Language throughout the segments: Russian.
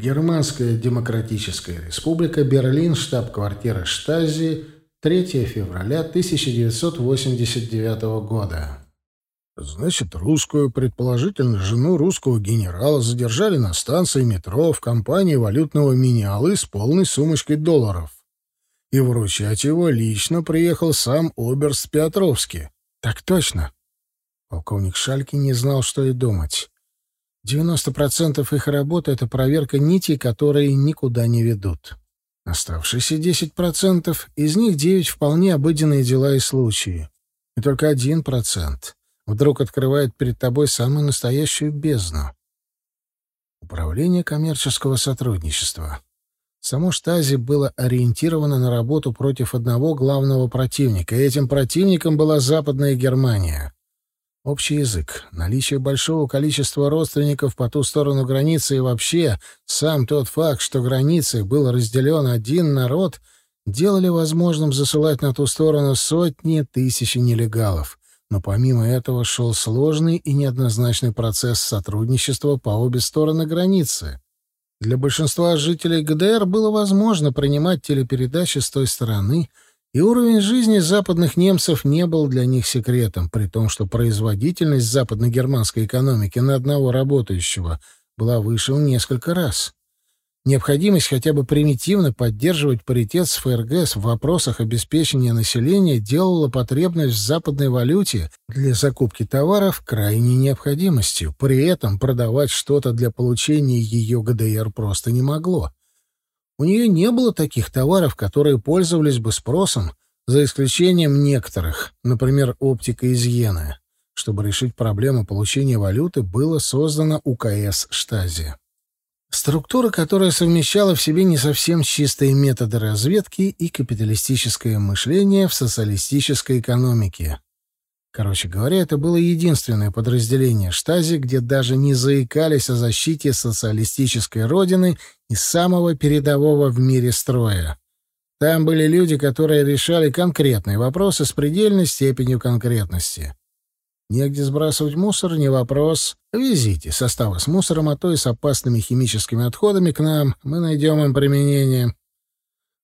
Германская Демократическая Республика, Берлин, штаб-квартира Штази, 3 февраля 1989 года. Значит, русскую, предположительно, жену русского генерала задержали на станции метро в компании валютного менялы с полной сумочкой долларов. И вручать его лично приехал сам Оберст Петровский. Так точно. Полковник Шальки не знал, что и думать. 90% их работы — это проверка нитей, которые никуда не ведут. Оставшиеся 10%, из них 9 вполне обыденные дела и случаи. И только 1% вдруг открывает перед тобой самую настоящую бездну. Управление коммерческого сотрудничества. Само Штази было ориентировано на работу против одного главного противника, и этим противником была Западная Германия. Общий язык, наличие большого количества родственников по ту сторону границы и вообще сам тот факт, что границей был разделен один народ, делали возможным засылать на ту сторону сотни тысяч нелегалов. Но помимо этого шел сложный и неоднозначный процесс сотрудничества по обе стороны границы. Для большинства жителей ГДР было возможно принимать телепередачи с той стороны — и уровень жизни западных немцев не был для них секретом, при том, что производительность западно-германской экономики на одного работающего была выше в несколько раз. Необходимость хотя бы примитивно поддерживать паритет с ФРГ в вопросах обеспечения населения делала потребность в западной валюте для закупки товаров крайней необходимостью. При этом продавать что-то для получения ее ГДР просто не могло. У нее не было таких товаров, которые пользовались бы спросом, за исключением некоторых, например, оптика из Йены. Чтобы решить проблему получения валюты, было создано УКС «Штази». Структура, которая совмещала в себе не совсем чистые методы разведки и капиталистическое мышление в социалистической экономике. Короче говоря, это было единственное подразделение штази, где даже не заикались о защите социалистической родины и самого передового в мире строя. Там были люди, которые решали конкретные вопросы с предельной степенью конкретности. Негде сбрасывать мусор — не вопрос. Везите составы с мусором, а то и с опасными химическими отходами к нам. Мы найдем им применение.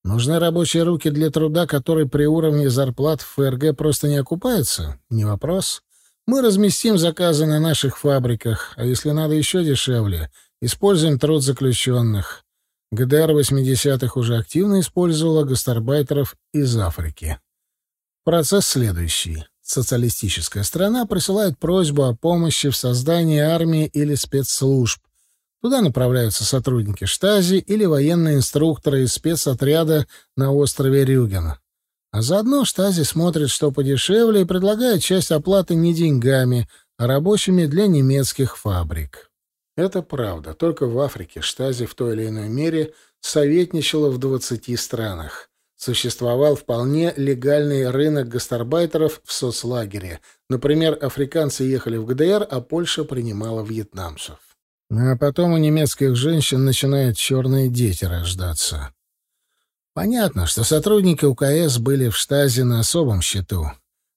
Нужны рабочие руки для труда, который при уровне зарплат в ФРГ просто не окупается? Не вопрос. Мы разместим заказы на наших фабриках, а если надо еще дешевле, используем труд заключенных. ГДР 80-х уже активно использовала гастарбайтеров из Африки. Процесс следующий. Социалистическая страна присылает просьбу о помощи в создании армии или спецслужб, Туда направляются сотрудники штази или военные инструкторы из спецотряда на острове Рюген. А заодно штази смотрит, что подешевле, и предлагает часть оплаты не деньгами, а рабочими для немецких фабрик. Это правда. Только в Африке штази в той или иной мере советничала в 20 странах. Существовал вполне легальный рынок гастарбайтеров в соцлагере. Например, африканцы ехали в ГДР, а Польша принимала вьетнамцев. А потом у немецких женщин начинают черные дети рождаться. Понятно, что сотрудники УКС были в штазе на особом счету.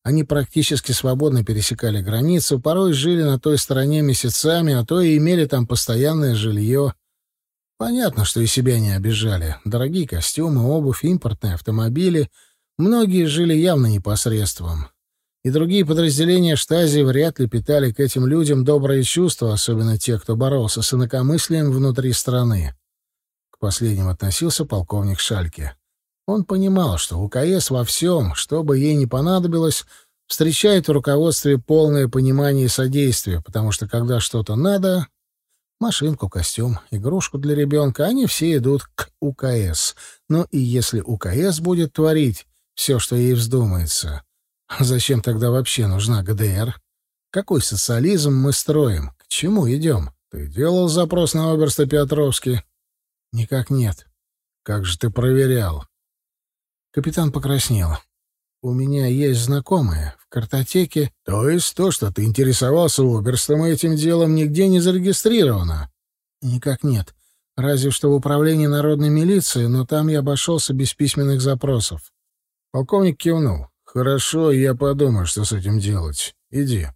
Они практически свободно пересекали границу, порой жили на той стороне месяцами, а то и имели там постоянное жилье. Понятно, что и себя не обижали. Дорогие костюмы, обувь, импортные автомобили. Многие жили явно непосредством и другие подразделения штази вряд ли питали к этим людям добрые чувства, особенно те, кто боролся с инакомыслием внутри страны. К последним относился полковник Шальке. Он понимал, что УКС во всем, что бы ей ни понадобилось, встречает в руководстве полное понимание и содействие, потому что когда что-то надо, машинку, костюм, игрушку для ребенка, они все идут к УКС. Но и если УКС будет творить все, что ей вздумается, Зачем тогда вообще нужна ГДР? Какой социализм мы строим? К чему идем? Ты делал запрос на оберста Петровский? Никак нет. Как же ты проверял? Капитан покраснел. У меня есть знакомые в картотеке. То есть то, что ты интересовался оберстом этим делом, нигде не зарегистрировано? Никак нет. Разве что в управлении народной милиции, но там я обошелся без письменных запросов. Полковник кивнул. «Хорошо, я подумаю, что с этим делать. Иди».